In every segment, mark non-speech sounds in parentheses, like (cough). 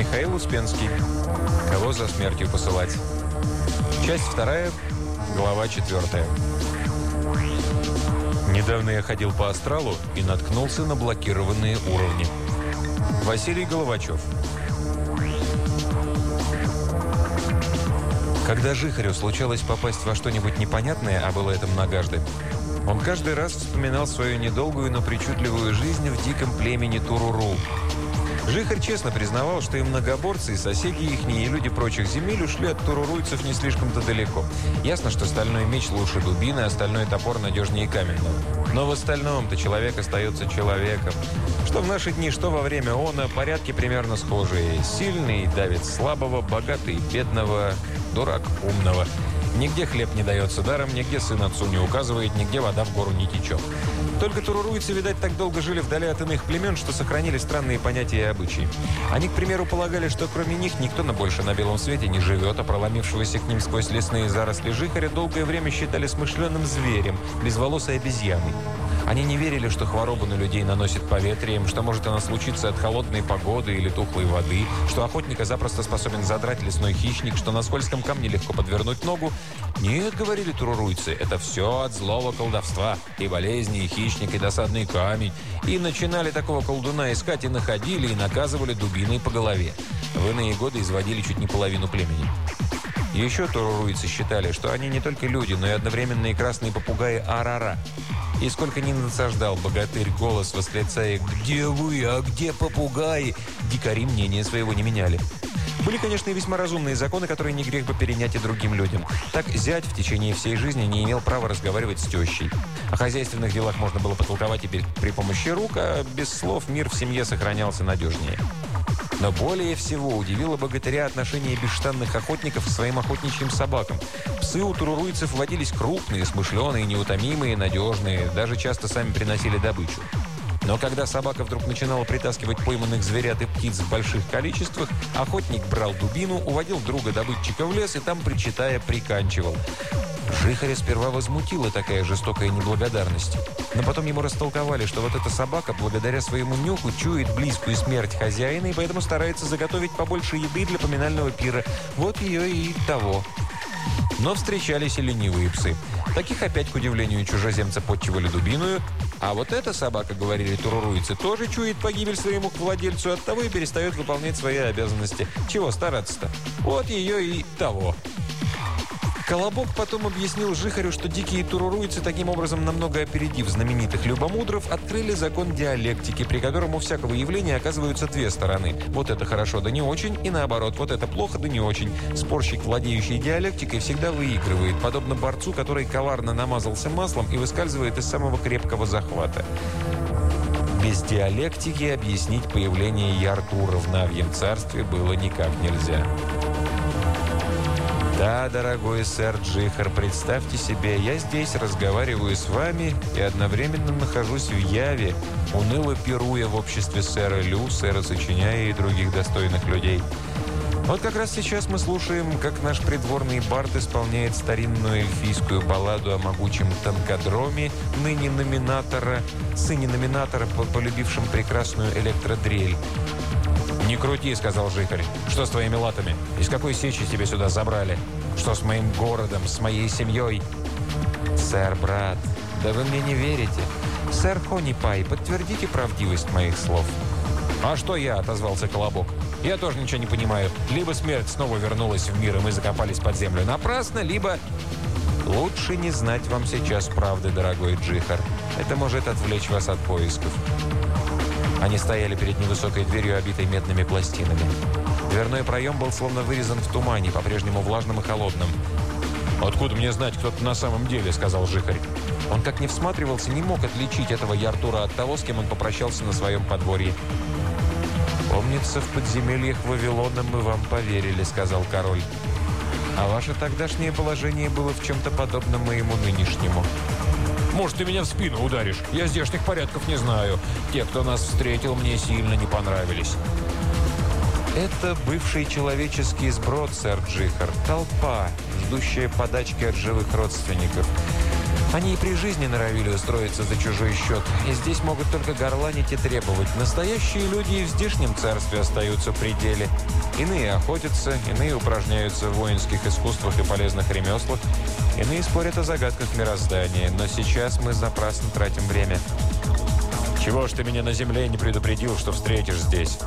Михаил Успенский. Кого за смертью посылать? Часть вторая, глава четвертая. Недавно я ходил по астралу и наткнулся на блокированные уровни. Василий Головачев. Когда Жихарю случалось попасть во что-нибудь непонятное, а было это многожды, он каждый раз вспоминал свою недолгую, но причудливую жизнь в диком племени Туруру. Жихарь честно признавал, что и многоборцы, и соседи их, и люди прочих земель ушли от туруруйцев не слишком-то далеко. Ясно, что стальной меч лучше дубины, а стальной топор надежнее каменного. Но в остальном-то человек остается человеком. Что в наши дни, что во время она, порядки примерно схожие. Сильный давит слабого, богатый бедного, дурак умного. Нигде хлеб не дается даром, нигде сын отцу не указывает, нигде вода в гору не течет. Только туруруйцы, видать, так долго жили вдали от иных племен, что сохранили странные понятия и обычаи. Они, к примеру, полагали, что кроме них никто на больше на белом свете не живет, а проломившегося к ним сквозь лесные заросли жихаря долгое время считали смышленым зверем, безволосой обезьяной. Они не верили, что хвороба на людей наносит поветрием, что может она случиться от холодной погоды или тухлой воды, что охотника запросто способен задрать лесной хищник, что на скользком камне легко подвернуть ногу. Нет, говорили туруруйцы, это все от злого колдовства. И болезни, и хищник, и досадный камень. И начинали такого колдуна искать, и находили, и наказывали дубиной по голове. В иные годы изводили чуть не половину племени. Еще туруруйцы считали, что они не только люди, но и одновременные красные попугаи Арара. И сколько ни насаждал богатырь голос, восклицая «Где вы? А где попугаи?» Дикари мнения своего не меняли. Были, конечно, и весьма разумные законы, которые не грех бы перенять и другим людям. Так зять в течение всей жизни не имел права разговаривать с тещей. О хозяйственных делах можно было потолковать и при помощи рук, а без слов мир в семье сохранялся надежнее. Но более всего удивило богатыря отношение бесштанных охотников к своим охотничьим собакам. Псы у туруруйцев водились крупные, смышленые, неутомимые, надежные, даже часто сами приносили добычу. Но когда собака вдруг начинала притаскивать пойманных зверят и птиц в больших количествах, охотник брал дубину, уводил друга добытчика в лес и там, причитая, приканчивал. Жихаря сперва возмутила такая жестокая неблагодарность. Но потом ему растолковали, что вот эта собака, благодаря своему нюху, чует близкую смерть хозяина и поэтому старается заготовить побольше еды для поминального пира. Вот ее и того. Но встречались и ленивые псы. Таких опять, к удивлению чужеземца, подчивали дубиную. А вот эта собака, говорили туруруйцы, тоже чует погибель своему владельцу, от того и перестает выполнять свои обязанности. Чего стараться-то? Вот ее и того. Колобок потом объяснил Жихарю, что дикие туруруйцы, таким образом намного опередив знаменитых любомудров, открыли закон диалектики, при котором у всякого явления оказываются две стороны. Вот это хорошо, да не очень, и наоборот, вот это плохо, да не очень. Спорщик, владеющий диалектикой, всегда выигрывает, подобно борцу, который коварно намазался маслом и выскальзывает из самого крепкого захвата. Без диалектики объяснить появление Яртура в Навьем царстве было никак нельзя. Да, дорогой сэр Джихар, представьте себе, я здесь разговариваю с вами и одновременно нахожусь в Яве, уныло пируя в обществе сэра Лю, сэра Сочиняя и других достойных людей. Вот как раз сейчас мы слушаем, как наш придворный бард исполняет старинную эльфийскую балладу о могучем танкодроме, ныне номинатора, сыне номинатора, полюбившем прекрасную электродрель. «Не крути», — сказал Жихарь. «Что с твоими латами? Из какой сечи тебя сюда забрали? Что с моим городом, с моей семьей?» «Сэр, брат, да вы мне не верите. Сэр Хонипай, подтвердите правдивость моих слов». «А что я?» — отозвался Колобок. «Я тоже ничего не понимаю. Либо смерть снова вернулась в мир, и мы закопались под землю напрасно, либо...» «Лучше не знать вам сейчас правды, дорогой Джихар. Это может отвлечь вас от поисков». Они стояли перед невысокой дверью, обитой медными пластинами. Дверной проем был словно вырезан в тумане, по-прежнему влажным и холодным. «Откуда мне знать, кто ты на самом деле?» – сказал Жихарь. Он как не всматривался, не мог отличить этого Яртура от того, с кем он попрощался на своем подворье. «Помнится, в подземельях Вавилона мы вам поверили», – сказал король. «А ваше тогдашнее положение было в чем-то подобном моему нынешнему». Может, ты меня в спину ударишь? Я здешних порядков не знаю. Те, кто нас встретил, мне сильно не понравились». Это бывший человеческий сброд, сэр Джихар. Толпа, ждущая подачки от живых родственников. Они и при жизни норовили устроиться за чужой счет. И здесь могут только горланить и требовать. Настоящие люди и в здешнем царстве остаются в пределе. Иные охотятся, иные упражняются в воинских искусствах и полезных ремеслах, иные спорят о загадках мироздания. Но сейчас мы напрасно тратим время. «Чего ж ты меня на земле не предупредил, что встретишь здесь?»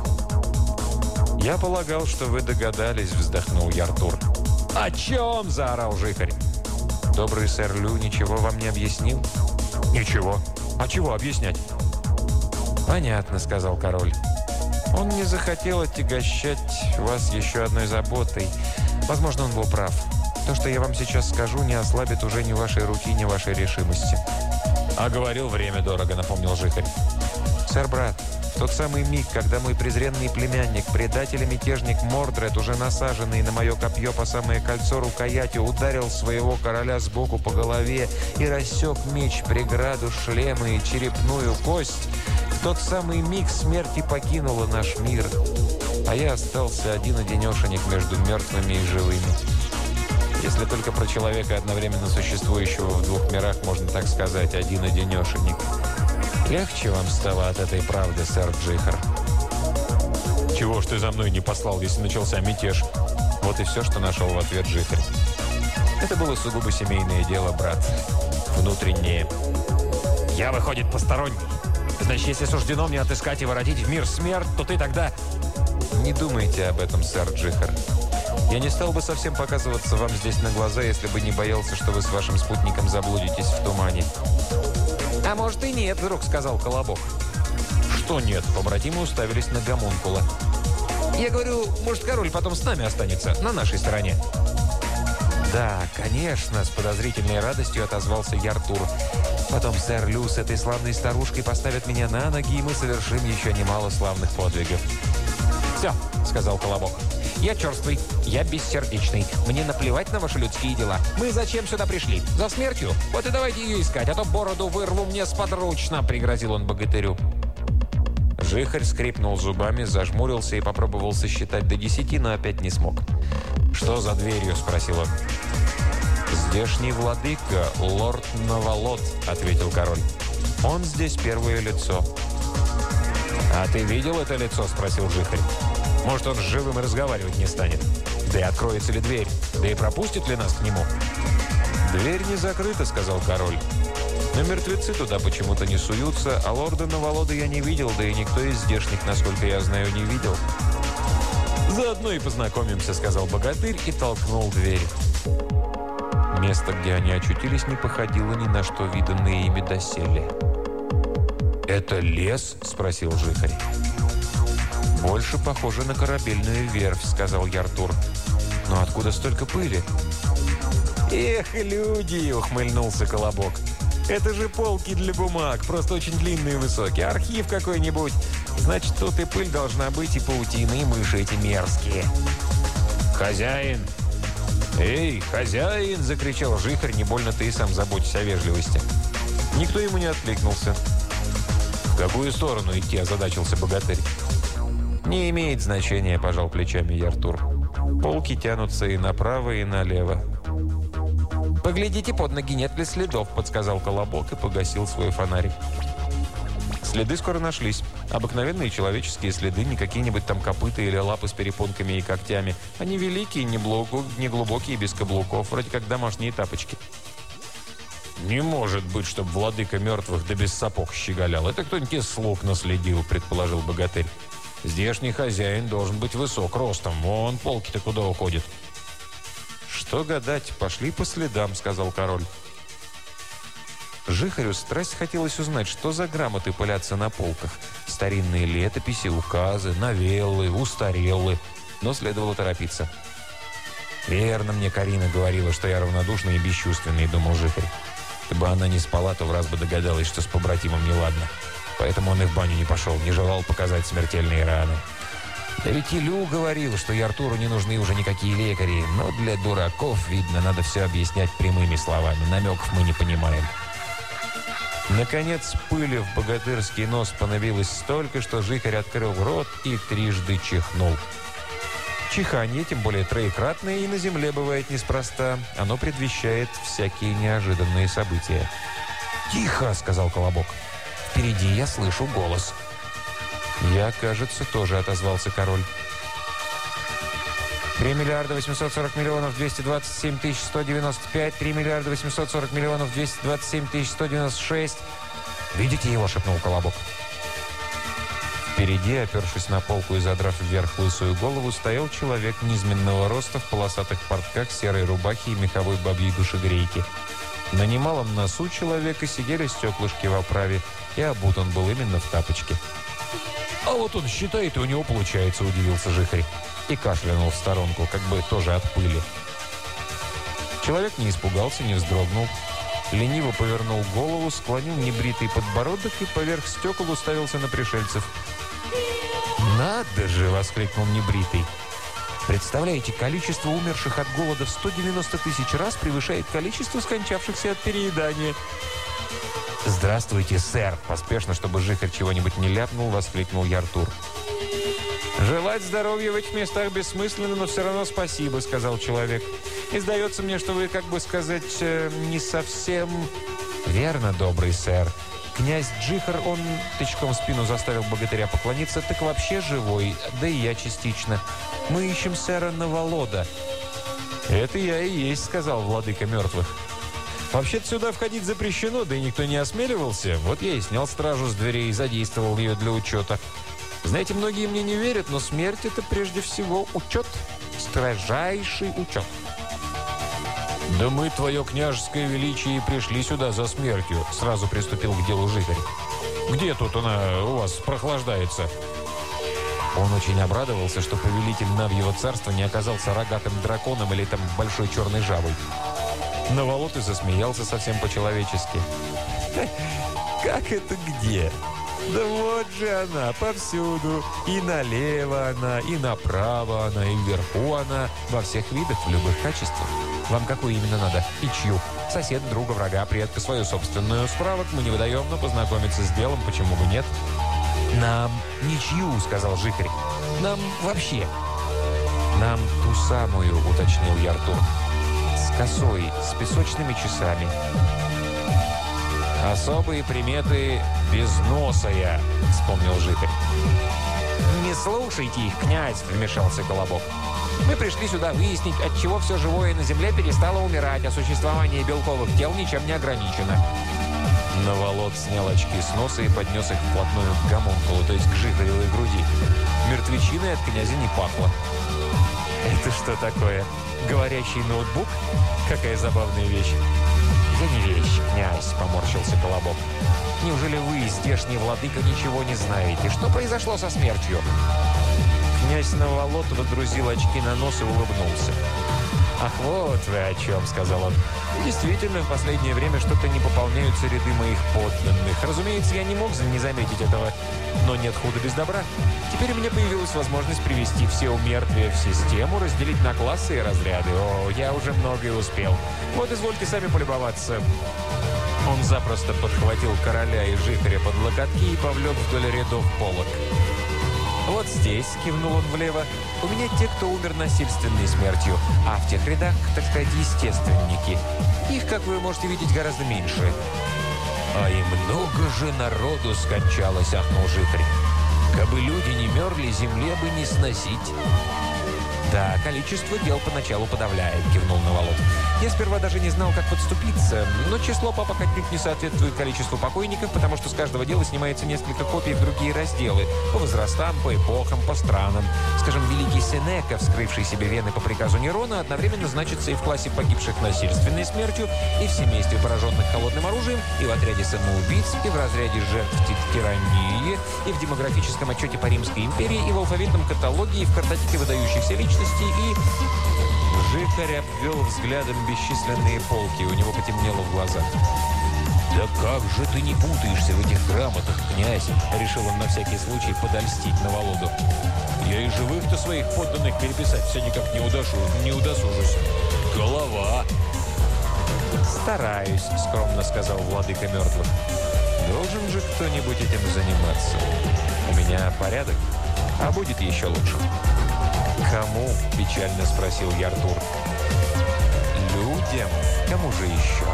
«Я полагал, что вы догадались», — вздохнул Яртур. «О чем?» — заорал Жихарь. Добрый сэр Лю ничего вам не объяснил? Ничего. А чего объяснять? Понятно, сказал король. Он не захотел отягощать вас еще одной заботой. Возможно, он был прав. То, что я вам сейчас скажу, не ослабит уже ни вашей руки, ни вашей решимости. А говорил, время дорого, напомнил Жихарь. Сэр, брат, в тот самый миг, когда мой презренный племянник, предатель и мятежник Мордред, уже насаженный на мое копье по самое кольцо рукоятью, ударил своего короля сбоку по голове и рассек меч, преграду, шлема и черепную кость, в тот самый миг смерти покинула наш мир, а я остался один-одинешенек между мертвыми и живыми. Если только про человека, одновременно существующего в двух мирах, можно так сказать, один-одинешенек – Легче вам стало от этой правды, сэр Джихар? Чего ж ты за мной не послал, если начался мятеж? Вот и все, что нашел в ответ Джихар. Это было сугубо семейное дело, брат. Внутреннее. Я, выходит, посторонний. Значит, если суждено мне отыскать и воротить в мир смерть, то ты тогда... Не думайте об этом, сэр Джихар. Я не стал бы совсем показываться вам здесь на глаза, если бы не боялся, что вы с вашим спутником заблудитесь в тумане. «А может и нет», — вдруг сказал Колобок. «Что нет?» — побратимы уставились на гомункула. «Я говорю, может, король потом с нами останется, на нашей стороне?» «Да, конечно», — с подозрительной радостью отозвался Яртур. «Потом сэр Лю с этой славной старушкой поставят меня на ноги, и мы совершим еще немало славных подвигов». «Все», — сказал Колобок. Я черствый, я бессердечный. Мне наплевать на ваши людские дела. Мы зачем сюда пришли? За смертью? Вот и давайте ее искать, а то бороду вырву мне сподручно», — пригрозил он богатырю. Жихарь скрипнул зубами, зажмурился и попробовал сосчитать до десяти, но опять не смог. «Что за дверью?» – спросил он. «Здешний владыка, лорд Новолот», – ответил король. «Он здесь первое лицо». «А ты видел это лицо?» – спросил Жихарь. Может, он с живым и разговаривать не станет. Да и откроется ли дверь? Да и пропустит ли нас к нему? «Дверь не закрыта», — сказал король. «Но мертвецы туда почему-то не суются, а лорда Новолода я не видел, да и никто из здешних, насколько я знаю, не видел». «Заодно и познакомимся», — сказал богатырь и толкнул дверь. Место, где они очутились, не походило ни на что виданное ими доселе. «Это лес?» — спросил Жихарь. «Больше похоже на корабельную верфь», — сказал Яртур. «Но откуда столько пыли?» «Эх, люди!» — ухмыльнулся Колобок. «Это же полки для бумаг, просто очень длинные и высокие. Архив какой-нибудь. Значит, тут и пыль должна быть, и паутины, и мыши эти мерзкие». «Хозяин!» «Эй, хозяин!» — закричал Жихарь. «Не больно ты и сам заботишься о вежливости». Никто ему не откликнулся. «В какую сторону идти?» – озадачился богатырь. «Не имеет значения», – пожал плечами Яртур. «Полки тянутся и направо, и налево». «Поглядите под ноги, нет ли следов», – подсказал Колобок и погасил свой фонарик. Следы скоро нашлись. Обыкновенные человеческие следы, не какие-нибудь там копыта или лапы с перепонками и когтями. Они великие, не, глубокие, без каблуков, вроде как домашние тапочки. «Не может быть, чтобы владыка мертвых да без сапог щеголял. Это кто-нибудь из слуг наследил», – предположил богатырь. Здешний хозяин должен быть высок ростом. Вон полки-то куда уходят. «Что гадать, пошли по следам», — сказал король. Жихарю страсть хотелось узнать, что за грамоты пылятся на полках. Старинные летописи, указы, новеллы, устареллы. Но следовало торопиться. «Верно мне Карина говорила, что я равнодушный и бесчувственный», — думал Жихарь. Если бы она не спала, то в раз бы догадалась, что с побратимом неладно. Поэтому он и в баню не пошел, не желал показать смертельные раны. Да ведь и Лю говорил, что и Артуру не нужны уже никакие лекари. Но для дураков, видно, надо все объяснять прямыми словами. Намеков мы не понимаем. Наконец, пыли в богатырский нос понавилось столько, что Жихарь открыл рот и трижды чихнул. Чиханье, тем более троекратное, и на земле бывает неспроста. Оно предвещает всякие неожиданные события. «Тихо!» — сказал Колобок. «Впереди я слышу голос». «Я, кажется, тоже», — отозвался король. 3 миллиарда 840 миллионов 227 тысяч 195, 3 миллиарда 840 миллионов 227 тысяч 196. «Видите его?» — шепнул Колобок. Впереди, опершись на полку и задрав вверх лысую голову, стоял человек низменного роста в полосатых портках, серой рубахе и меховой бабьей душегрейке. На немалом носу человека сидели стеклышки в оправе, и обут он был именно в тапочке. «А вот он считает, и у него получается», — удивился Жихарь. И кашлянул в сторонку, как бы тоже от пыли. Человек не испугался, не вздрогнул. Лениво повернул голову, склонил небритый подбородок и поверх стекол уставился на пришельцев. «Надо же!» — воскликнул небритый. «Представляете, количество умерших от голода в 190 тысяч раз превышает количество скончавшихся от переедания». «Здравствуйте, сэр!» – поспешно, чтобы Жихарь чего-нибудь не ляпнул, воскликнул Яртур. «Желать здоровья в этих местах бессмысленно, но все равно спасибо», – сказал человек. «И сдается мне, что вы, как бы сказать, э, не совсем...» «Верно, добрый сэр. Князь Джихар, он тычком в спину заставил богатыря поклониться, так вообще живой, да и я частично. Мы ищем сэра Наволода». «Это я и есть», — сказал владыка мертвых. «Вообще-то сюда входить запрещено, да и никто не осмеливался. Вот я и снял стражу с дверей и задействовал ее для учета. Знаете, многие мне не верят, но смерть — это прежде всего учет, строжайший учет». «Да мы, твое княжеское величие, пришли сюда за смертью», — сразу приступил к делу Жигарь. «Где тут она у вас прохлаждается?» Он очень обрадовался, что повелитель Навьего царства не оказался рогатым драконом или там большой черной жабой. Наволот и засмеялся совсем по-человечески. «Как это где?» Да вот же она, повсюду. И налево она, и направо она, и вверху она. Во всех видах, в любых качествах. Вам какую именно надо? И чью? Сосед, друга, врага, предка, свою собственную. Справок мы не выдаем, но познакомиться с делом почему бы нет? Нам ничью, сказал Жихарь. Нам вообще. Нам ту самую, уточнил Яртур. С косой, с песочными часами. «Особые приметы безносая», — вспомнил Жихарь. «Не слушайте их, князь», — вмешался Колобок. «Мы пришли сюда выяснить, от чего все живое на Земле перестало умирать, а существование белковых тел ничем не ограничено». Наволот снял очки с носа и поднес их вплотную к гомункулу, то есть к жихаревой груди. Мертвечиной от князя не пахло. «Это что такое? Говорящий ноутбук? Какая забавная вещь!» «Я не вещь, князь», — поморщился Колобок. «Неужели вы, здешний владыка, ничего не знаете? Что произошло со смертью?» Князь Новолот водрузил очки на нос и улыбнулся. «Ах, вот вы о чем», — сказал он. «Действительно, в последнее время что-то не пополняются ряды моих подданных. Разумеется, я не мог не заметить этого, но нет худа без добра. Теперь у меня появилась возможность привести все умертвия в систему, разделить на классы и разряды. О, я уже многое успел. Вот, извольте сами полюбоваться». Он запросто подхватил короля и жихаря под локотки и повлек вдоль рядов полок. «Вот здесь», — кивнул он влево, — «у меня те, кто умер насильственной смертью, а в тех рядах, так сказать, естественники. Их, как вы можете видеть, гораздо меньше». «А и много же народу скончалось», — ахнул Жихарь. «Кабы люди не мерли, земле бы не сносить». «Да, количество дел поначалу подавляет», — кивнул Наволод. «Я сперва даже не знал, как подступиться, но число папок отнюдь не соответствует количеству покойников, потому что с каждого дела снимается несколько копий в другие разделы, по возрастам, по эпохам, по странам. Скажем, великий Сенека, вскрывший себе вены по приказу Нерона, одновременно значится и в классе погибших насильственной смертью, и в семействе пораженных холодным оружием, и в отряде самоубийц, и в разряде жертв тирании, и в демографическом отчете по Римской империи, и в алфавитном каталоге, и в картотеке выдающихся личностей, личности и... Жихарь обвел взглядом бесчисленные полки, у него потемнело в глазах. «Да как же ты не путаешься в этих грамотах, князь?» Решил он на всякий случай подольстить на Володу. «Я и живых-то своих подданных переписать все никак не, удошу, не удосужусь. Голова!» «Стараюсь», — скромно сказал владыка мертвых. «Должен же кто-нибудь этим заниматься. У меня порядок, а будет еще лучше». «Кому?» – печально спросил я Артур. «Людям. Кому же еще?»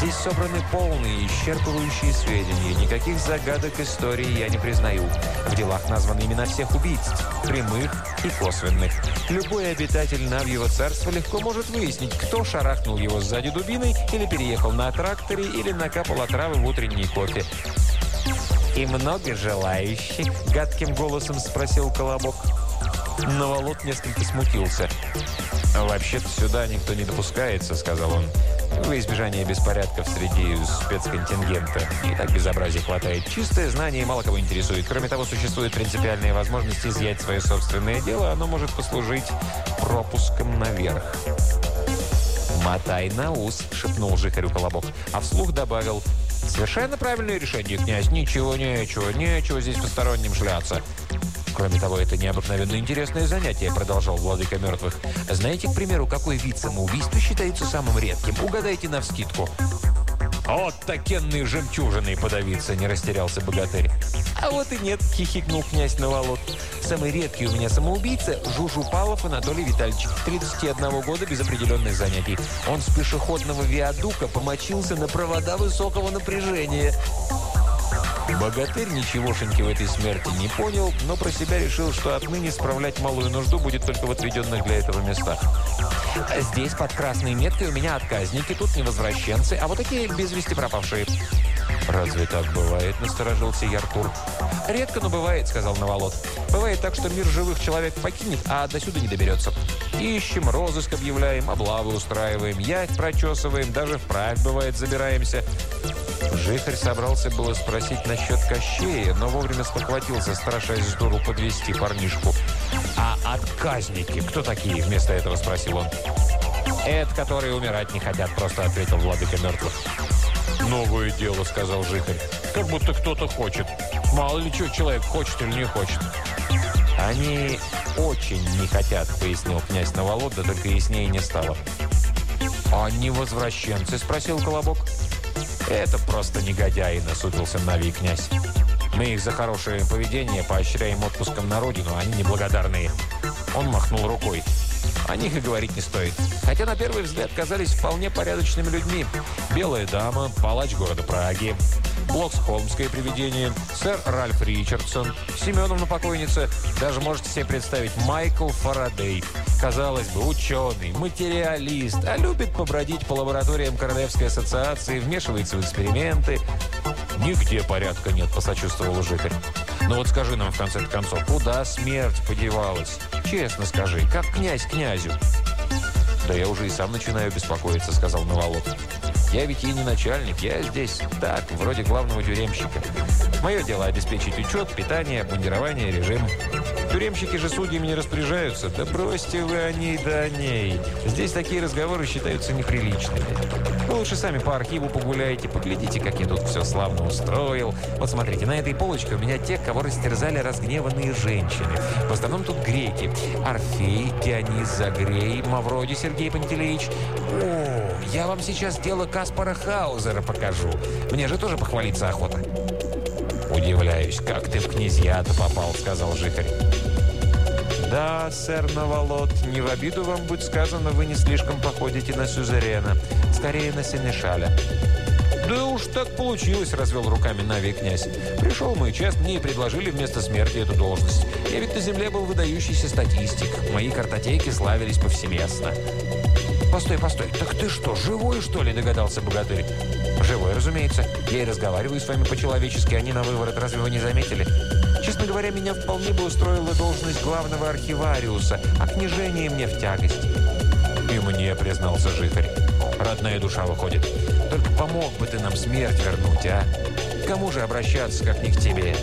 Здесь собраны полные, исчерпывающие сведения. Никаких загадок истории я не признаю. В делах названы имена всех убийц, прямых и косвенных. Любой обитатель Навьего царства легко может выяснить, кто шарахнул его сзади дубиной или переехал на тракторе или накапал отравы в утренний кофе. «И много желающих?» – гадким голосом спросил Колобок. Но Волод несколько смутился. «Вообще-то сюда никто не допускается», – сказал он. Во избежание беспорядков среди спецконтингента. И так безобразия хватает. Чистое знание мало кого интересует. Кроме того, существует принципиальная возможность изъять свое собственное дело. Оно может послужить пропуском наверх. «Мотай на ус», — шепнул Жихарю Колобок, а вслух добавил «Совершенно правильное решение, князь. Ничего, нечего, нечего здесь посторонним шляться». Кроме того, это необыкновенно интересное занятие, продолжал владыка мертвых. Знаете, к примеру, какой вид самоубийства считается самым редким? Угадайте навскидку. «Вот такенные жемчужины подавиться!» – не растерялся богатырь. «А вот и нет!» – хихикнул князь Новолот. «Самый редкий у меня самоубийца – Жужупалов Анатолий Витальевич, 31 года без определенных занятий. Он с пешеходного виадука помочился на провода высокого напряжения. Богатырь ничегошеньки в этой смерти не понял, но про себя решил, что отныне справлять малую нужду будет только в отведенных для этого местах. «Здесь под красной меткой у меня отказники, тут невозвращенцы, а вот такие без вести пропавшие». «Разве так бывает?» – насторожился Яркур. «Редко, но бывает», – сказал Наволот. «Бывает так, что мир живых человек покинет, а до сюда не доберется. Ищем, розыск объявляем, облавы устраиваем, ять прочесываем, даже вправь, бывает, забираемся. Жихарь собрался было спросить насчет Кощея, но вовремя спохватился, страшась с дуру подвести парнишку. «А отказники кто такие?» – вместо этого спросил он. «Это, которые умирать не хотят», – просто ответил владыка мертвых. «Новое дело», – сказал Жихарь. «Как будто кто-то хочет. Мало ли что человек хочет или не хочет». «Они очень не хотят», – пояснил князь Новолод, да только яснее не стало. «А они возвращенцы?» – спросил Колобок. «Это просто негодяи», – насупился Нави князь. «Мы их за хорошее поведение поощряем отпуском на родину, они неблагодарные». Он махнул рукой. О них и говорить не стоит. Хотя на первый взгляд казались вполне порядочными людьми. Белая дама, палач города Праги, Блоксхолмское привидение, сэр Ральф Ричардсон, Семеновна покойница, даже можете себе представить Майкл Фарадей. Казалось бы, ученый, материалист, а любит побродить по лабораториям Королевской ассоциации, вмешивается в эксперименты. «Нигде порядка нет», – посочувствовал Жихарь. «Ну вот скажи нам, в конце концов, куда смерть подевалась? Честно скажи, как князь князю?» «Да я уже и сам начинаю беспокоиться», – сказал Наволок. Я ведь ей не начальник, я здесь так, вроде главного тюремщика. Мое дело обеспечить учет, питание, обмундирование, режим. Тюремщики же судьями не распоряжаются. Да бросьте вы о ней да о ней. Здесь такие разговоры считаются неприличными. Вы лучше сами по архиву погуляйте, поглядите, как я тут все славно устроил. Вот смотрите, на этой полочке у меня те, кого растерзали разгневанные женщины. В основном тут греки. Орфей, Дионис Загрей, Мавроди Сергей Пантелеич. О, я вам сейчас дело Каспара Хаузера покажу. Мне же тоже похвалиться охота. «Удивляюсь, как ты в князья-то попал», — сказал Жихарь. «Да, сэр Новолот, не в обиду вам будет сказано, вы не слишком походите на сюзерена. Скорее, на сенешаля». «Да уж так получилось», — развел руками Нави князь. «Пришел мой час, мне и предложили вместо смерти эту должность. Я ведь на земле был выдающийся статистик. Мои картотеки славились повсеместно». «Постой, постой, так ты что, живой, что ли?» – догадался богатырь. «Живой, разумеется. Я и разговариваю с вами по-человечески, они на выворот. Разве вы не заметили?» «Честно говоря, меня вполне бы устроила должность главного архивариуса, а княжение мне в тягость». «И мне», – признался Жихарь. «Родная душа выходит. Только помог бы ты нам смерть вернуть, а? Кому же обращаться, как не к тебе?»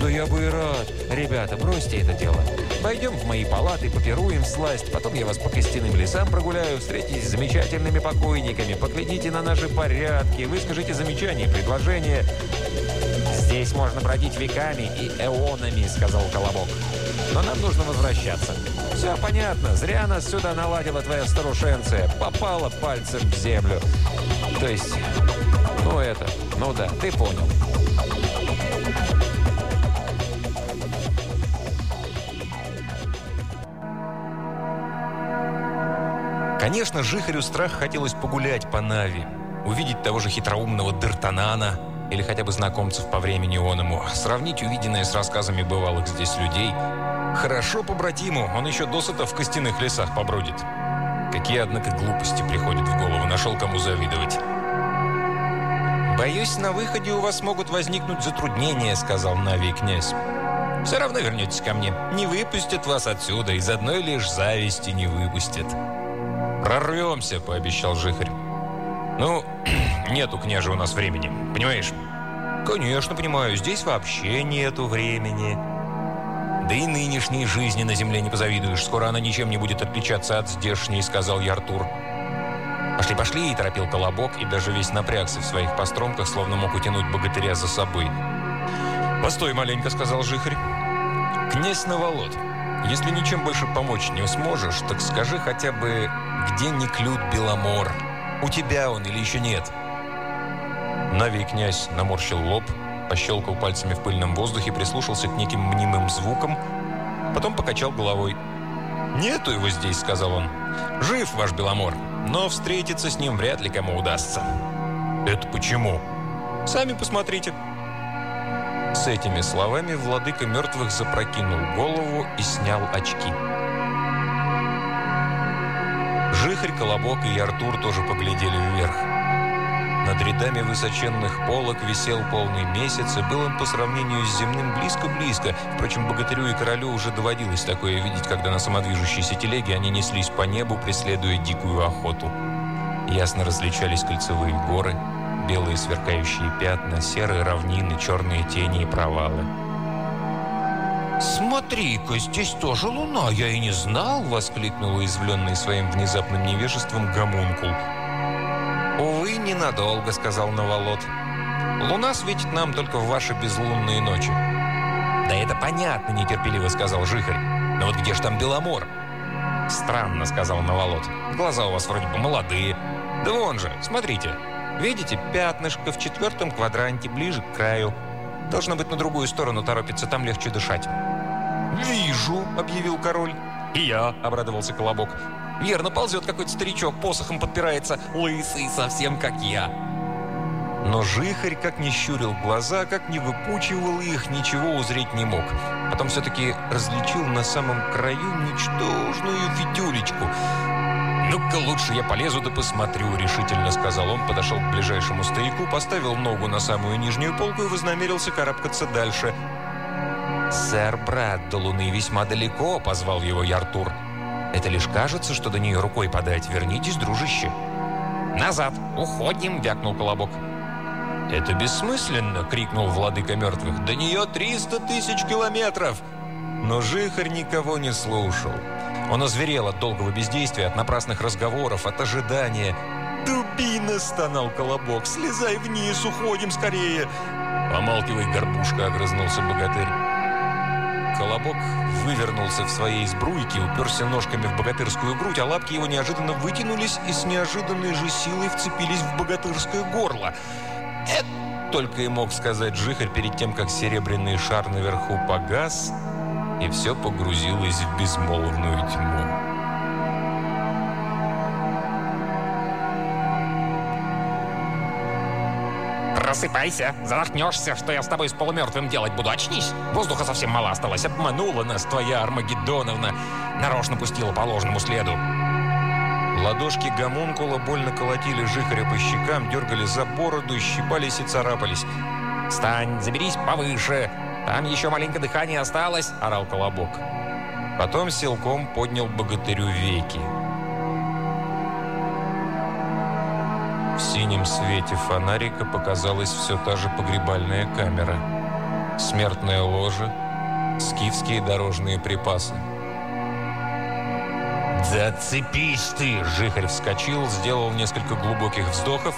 «Да я бы и рад. Ребята, бросьте это дело. Пойдем в мои палаты, попируем сласть, потом я вас по костяным лесам прогуляю, встретитесь с замечательными покойниками, поглядите на наши порядки, выскажите замечания, предложения». «Здесь можно бродить веками и эонами», — сказал Колобок. «Но нам нужно возвращаться». «Все понятно. Зря нас сюда наладила твоя старушенция. Попала пальцем в землю». «То есть, ну это, ну да, ты понял». Конечно, Жихарю страх хотелось погулять по Нави, увидеть того же хитроумного Д'Артанана или хотя бы знакомцев по времени он ему, сравнить увиденное с рассказами бывалых здесь людей. Хорошо побратиму, он еще досыта в костяных лесах побродит. Какие, однако, глупости приходят в голову, нашел кому завидовать. «Боюсь, на выходе у вас могут возникнуть затруднения», — сказал Нави князь. «Все равно вернетесь ко мне. Не выпустят вас отсюда, из одной лишь зависти не выпустят». «Прорвемся», — пообещал Жихарь. «Ну, (clears throat) нету, княже, у нас времени, понимаешь?» «Конечно, понимаю. Здесь вообще нету времени». «Да и нынешней жизни на земле не позавидуешь. Скоро она ничем не будет отличаться от здешней», — сказал я Артур. «Пошли, пошли!» – и торопил Колобок, и даже весь напрягся в своих постромках, словно мог утянуть богатыря за собой. «Постой маленько», – сказал Жихарь. «Князь Наволод, если ничем больше помочь не сможешь, так скажи хотя бы, где Неклюд Беломор? У тебя он или еще нет?» Навий князь наморщил лоб, пощелкал пальцами в пыльном воздухе, прислушался к неким мнимым звукам, потом покачал головой. «Нету его здесь», — сказал он. «Жив ваш Беломор, но встретиться с ним вряд ли кому удастся». «Это почему?» «Сами посмотрите». С этими словами владыка мертвых запрокинул голову и снял очки. Жихарь, Колобок и Артур тоже поглядели вверх. Над рядами высоченных полок висел полный месяц, и был он по сравнению с земным близко-близко. Впрочем, богатырю и королю уже доводилось такое видеть, когда на самодвижущейся телеге они неслись по небу, преследуя дикую охоту. Ясно различались кольцевые горы, белые сверкающие пятна, серые равнины, черные тени и провалы. «Смотри-ка, здесь тоже луна, я и не знал!» — воскликнул уязвленный своим внезапным невежеством гомункул — «Увы, ненадолго», — сказал Новолот. «Луна светит нам только в ваши безлунные ночи». «Да это понятно», — нетерпеливо сказал Жихарь. «Но вот где ж там Беломор?» «Странно», — сказал Новолот. «Глаза у вас вроде бы молодые. Да вон же, смотрите. Видите, пятнышко в четвертом квадранте, ближе к краю. Должно быть, на другую сторону торопится, там легче дышать». «Вижу», — объявил король. «И я», — обрадовался Колобок. Верно, ползет какой-то старичок, посохом подпирается, лысый, совсем как я. Но Жихарь как не щурил глаза, как не выпучивал их, ничего узреть не мог. Потом все-таки различил на самом краю ничтожную фитюлечку. «Ну-ка лучше я полезу да посмотрю», — решительно сказал он, подошел к ближайшему стояку, поставил ногу на самую нижнюю полку и вознамерился карабкаться дальше. «Сэр, брат, до луны весьма далеко», — позвал его Яртур. Это лишь кажется, что до нее рукой подать. Вернитесь, дружище». «Назад! Уходим!» – вякнул Колобок. «Это бессмысленно!» – крикнул владыка мертвых. «До нее 300 тысяч километров!» Но Жихарь никого не слушал. Он озверел от долгого бездействия, от напрасных разговоров, от ожидания. «Дубина!» – стонал Колобок. «Слезай вниз, уходим скорее!» «Помалкивай, горбушка!» – огрызнулся богатырь. Колобок вывернулся в своей сбруйке, уперся ножками в богатырскую грудь, а лапки его неожиданно вытянулись и с неожиданной же силой вцепились в богатырское горло. Это только и мог сказать Жихарь перед тем, как серебряный шар наверху погас, и все погрузилось в безмолвную тьму. Просыпайся, задохнешься, что я с тобой с полумертвым делать буду. Очнись. Воздуха совсем мало осталось. Обманула нас твоя Армагеддоновна. Нарочно пустила по ложному следу. Ладошки гомункула больно колотили жихаря по щекам, дергали за бороду, щипались и царапались. «Встань, заберись повыше! Там еще маленькое дыхание осталось!» – орал Колобок. Потом силком поднял богатырю веки. В синем свете фонарика показалась все та же погребальная камера. Смертное ложе, скифские дорожные припасы. «Да цепись ты!» – Жихарь вскочил, сделал несколько глубоких вздохов.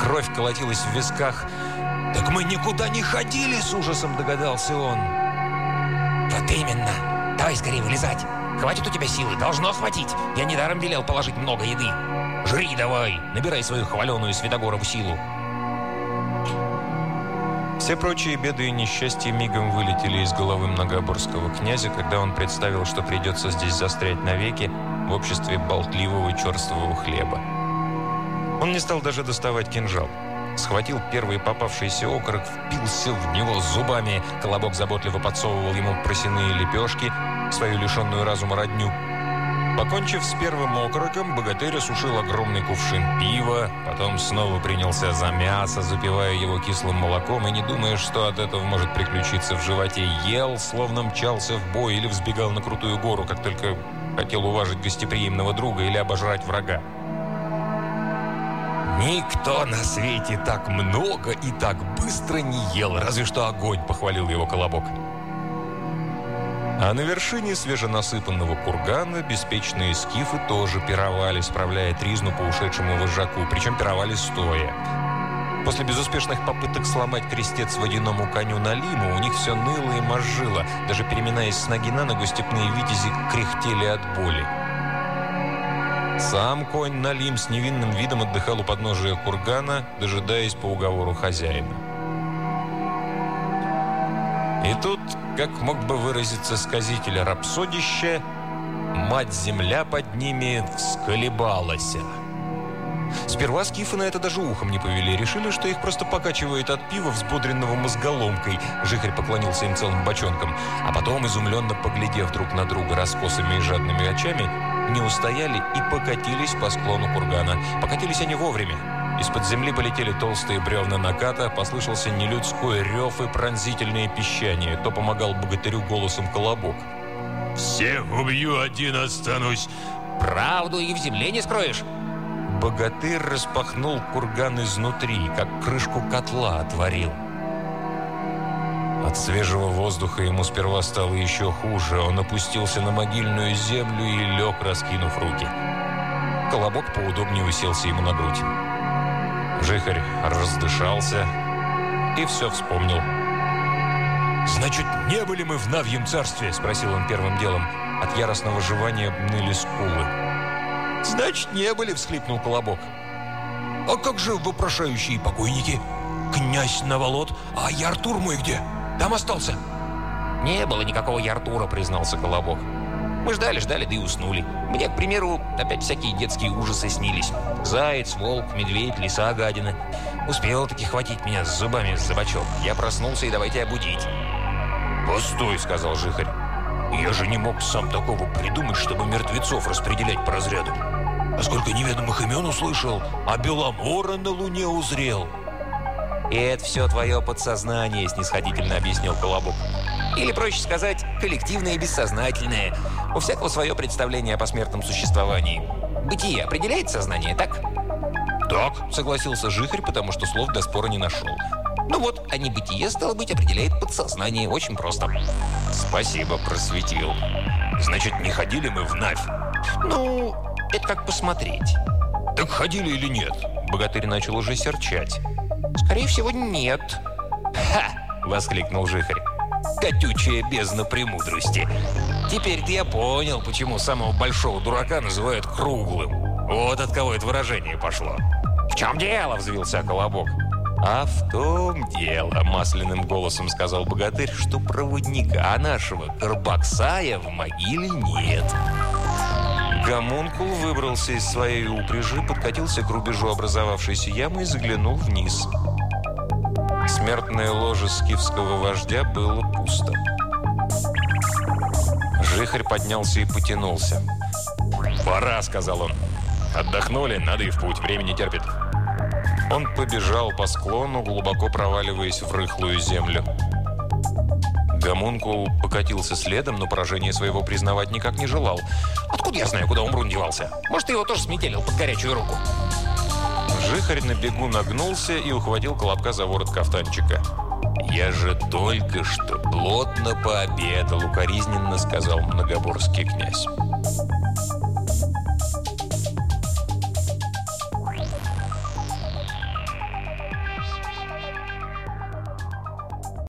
Кровь колотилась в висках. «Так мы никуда не ходили!» – с ужасом догадался он. «Вот именно! Давай скорее вылезать! Хватит у тебя силы, должно хватить! Я недаром велел положить много еды!» Жри давай, набирай свою хваленую Святогорову силу. Все прочие беды и несчастья мигом вылетели из головы многоборского князя, когда он представил, что придется здесь застрять навеки в обществе болтливого черствого хлеба. Он не стал даже доставать кинжал. Схватил первый попавшийся окорок, впился в него зубами. Колобок заботливо подсовывал ему просяные лепешки, свою лишенную разума родню. Покончив с первым окороком, богатырь осушил огромный кувшин пива, потом снова принялся за мясо, запивая его кислым молоком и не думая, что от этого может приключиться в животе, ел, словно мчался в бой или взбегал на крутую гору, как только хотел уважить гостеприимного друга или обожрать врага. «Никто на свете так много и так быстро не ел, разве что огонь», — похвалил его Колобок. А на вершине свеженасыпанного кургана беспечные скифы тоже пировали, справляя тризну по ушедшему вожаку, причем пировали стоя. После безуспешных попыток сломать крестец водяному коню Налиму, у них все ныло и мозжило. Даже переминаясь с ноги на ногу, степные витязи кряхтели от боли. Сам конь Налим с невинным видом отдыхал у подножия кургана, дожидаясь по уговору хозяина. И тут, как мог бы выразиться сказитель рапсодища, мать-земля под ними всколебалась. Сперва скифы на это даже ухом не повели. Решили, что их просто покачивает от пива, взбодренного мозголомкой. Жихарь поклонился им целым бочонком. А потом, изумленно поглядев друг на друга раскосыми и жадными очами, не устояли и покатились по склону кургана. Покатились они вовремя. Из-под земли полетели толстые бревна наката, послышался нелюдской рев и пронзительные пищание. То помогал богатырю голосом колобок. «Всех убью, один останусь!» «Правду и в земле не скроешь!» Богатырь распахнул курган изнутри, как крышку котла отворил. От свежего воздуха ему сперва стало еще хуже. Он опустился на могильную землю и лег, раскинув руки. Колобок поудобнее уселся ему на грудь. Жихарь раздышался и все вспомнил. «Значит, не были мы в Навьем царстве?» – спросил он первым делом. От яростного жевания ныли скулы. «Значит, не были!» – всхлипнул Колобок. «А как же вопрошающие покойники? Князь Наволод, а я Артур мой где? Там остался?» «Не было никакого Яртура», — признался Колобок. «Мы ждали, ждали, да и уснули. Мне, к примеру, опять всякие детские ужасы снились. Заяц, волк, медведь, лиса, гадина. Успел таки хватить меня с зубами за бочок. Я проснулся и давайте обудить». «Постой», — сказал Жихарь. «Я же не мог сам такого придумать, чтобы мертвецов распределять по разряду. А сколько неведомых имен услышал, а Беломора на Луне узрел». «И это все твое подсознание», — снисходительно объяснил Колобок. «Или, проще сказать, коллективное и бессознательное. У всякого свое представление о посмертном существовании. Бытие определяет сознание, так?» «Так», — согласился Жихарь, потому что слов до спора не нашел. «Ну вот, а небытие, стало быть, определяет подсознание. Очень просто». «Спасибо, просветил. Значит, не ходили мы в Навь?» «Ну, это как посмотреть». «Так ходили или нет?» Богатырь начал уже серчать. «Скорее всего, нет». «Ха!» — воскликнул Жихарь. «Катючая бездна премудрости. Теперь-то я понял, почему самого большого дурака называют круглым. Вот от кого это выражение пошло». «В чем дело?» — взвился Колобок. «А в том дело», — масляным голосом сказал богатырь, «что проводника нашего Карбаксая в могиле нет». Гомункул выбрался из своей упряжи, подкатился к рубежу образовавшейся ямы и заглянул вниз. Смертное ложе скифского вождя было пусто. Жихарь поднялся и потянулся. «Пора», — сказал он. «Отдохнули, надо и в путь, время не терпит». Он побежал по склону, глубоко проваливаясь в рыхлую землю. Гомункул покатился следом, но поражение своего признавать никак не желал. «Откуда я знаю, куда Умрун девался? Может, его тоже сметелил под горячую руку?» Жихарь на бегу нагнулся и ухватил Колобка за ворот кафтанчика. «Я же только что плотно пообедал», — укоризненно сказал многоборский князь.